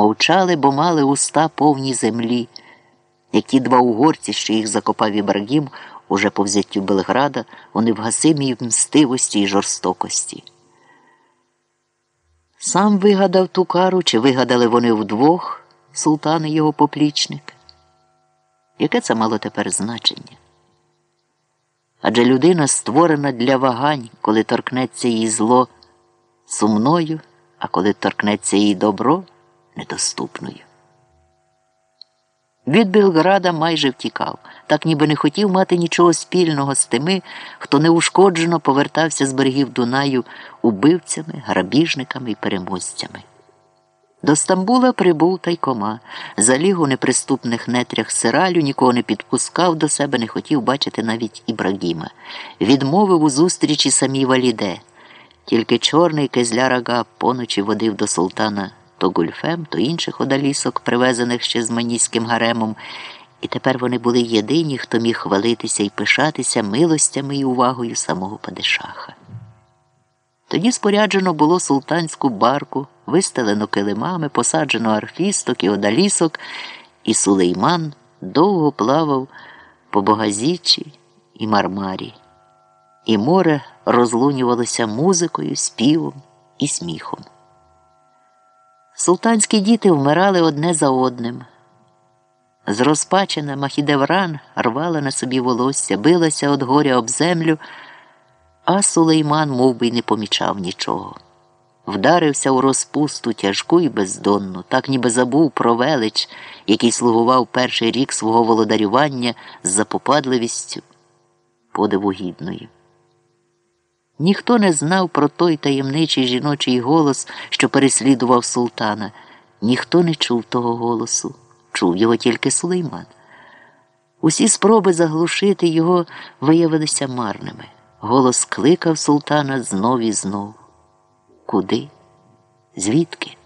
Мовчали, бо мали уста повні землі, як ті два угорці, що їх закопав Ібрагім, уже по взяттю Белграда, вони в гасимій мстивості і жорстокості. Сам вигадав ту кару, чи вигадали вони вдвох, султан і його поплічник? Яке це мало тепер значення? Адже людина створена для вагань, коли торкнеться їй зло сумною, а коли торкнеться їй добро недоступною. Від Белграда майже втікав, так ніби не хотів мати нічого спільного з тими, хто неушкоджено повертався з берегів Дунаю убивцями, грабіжниками і переможцями. До Стамбула прибув тайкома, заліг у неприступних нетрях сиралю, нікого не підпускав до себе, не хотів бачити навіть Ібрагіма. Відмовив у зустрічі самій валіде. Тільки чорний кизля поночі водив до султана то гульфем, то інших одалісок, привезених ще з маніським гаремом, і тепер вони були єдині, хто міг хвалитися і пишатися милостями і увагою самого Падишаха. Тоді споряджено було султанську барку, вистелено килимами, посаджено арфісток і одалісок, і сулейман довго плавав по Богазічі і Мармарі, і море розлунювалося музикою, співом і сміхом. Султанські діти вмирали одне за одним. Зрозпачена Махідевран рвала на собі волосся, билася від горя об землю, а сулейман мов би, й не помічав нічого. Вдарився у розпусту тяжку і бездонну, так ніби забув про велич, який слугував перший рік свого володарювання з запопадливістю подиву гідною. Ніхто не знав про той таємничий жіночий голос, що переслідував султана. Ніхто не чув того голосу, чув його тільки Сулейман. Усі спроби заглушити його виявилися марними. Голос кликав султана знов і знов. Куди? Звідки?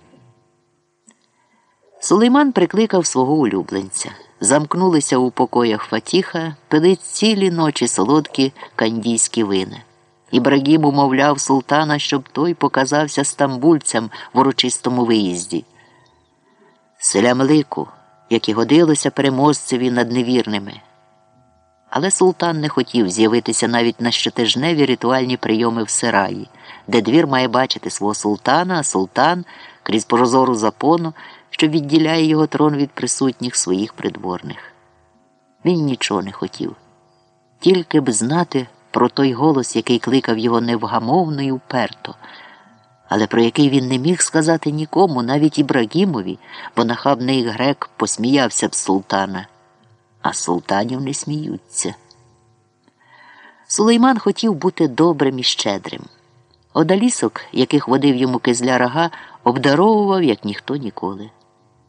Сулейман прикликав свого улюбленця. Замкнулися у покоях Фатіха, пили цілі ночі солодкі кандійські вина. Ібрагім умовляв султана, щоб той показався стамбульцям в урочистому виїзді. Селямлику, як і годилося переможцеві над невірними. Але султан не хотів з'явитися навіть на щотижневі ритуальні прийоми в Сираї, де двір має бачити свого султана, а султан крізь прозору запону, що відділяє його трон від присутніх своїх придворних. Він нічого не хотів, тільки б знати про той голос, який кликав його невгамовно і уперто, але про який він не міг сказати нікому, навіть Ібрагімові, бо нахабний грек посміявся б султана, а султанів не сміються. Сулейман хотів бути добрим і щедрим. Одалісок, яких водив йому кизля рога, обдаровував, як ніхто ніколи.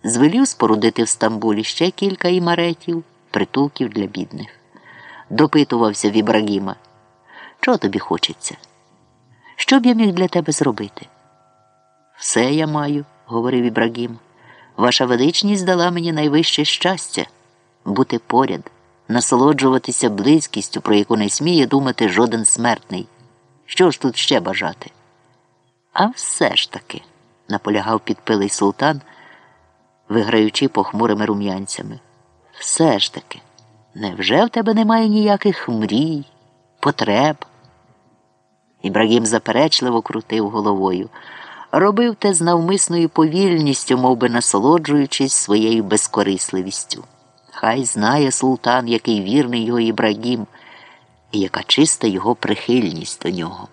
Звелів спорудити в Стамбулі ще кілька імаретів, притулків для бідних. Допитувався в Ібрагіма. Чого тобі хочеться? Що б я міг для тебе зробити? Все я маю, говорив Ібрагім. Ваша величність дала мені найвище щастя бути поряд, насолоджуватися близькістю, про яку не сміє думати жоден смертний. Що ж тут ще бажати? А все ж таки, наполягав підпилий султан, виграючи похмурими рум'янцями. Все ж таки, невже в тебе немає ніяких мрій, потреб? Ібрагім заперечливо крутив головою. Робив те з навмисною повільністю, мов би насолоджуючись своєю безкорисливістю. Хай знає султан, який вірний його Ібрагім, і яка чиста його прихильність до нього.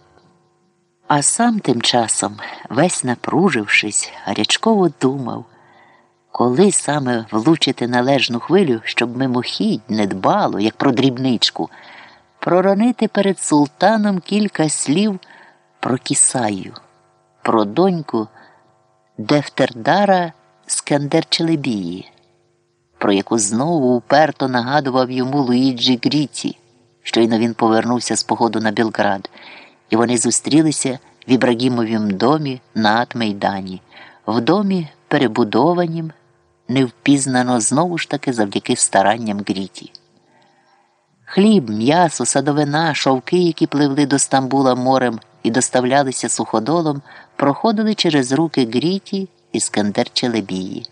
А сам тим часом, весь напружившись, гарячково думав, коли саме влучити належну хвилю, щоб мимохідь недбало, як про дрібничку проронити перед султаном кілька слів про Кісаю, про доньку Дефтердара Скандерчелебії, про яку знову уперто нагадував йому Луїджі Гріті. Щойно він повернувся з походу на Білград, і вони зустрілися в Ібрагімовім домі на Атмейдані, в домі, перебудованім, невпізнано знову ж таки завдяки старанням Гріті. Хліб, м'ясо, садовина, шовки, які пливли до Стамбула морем і доставлялися суходолом, проходили через руки Гріті Іскандер Челебії.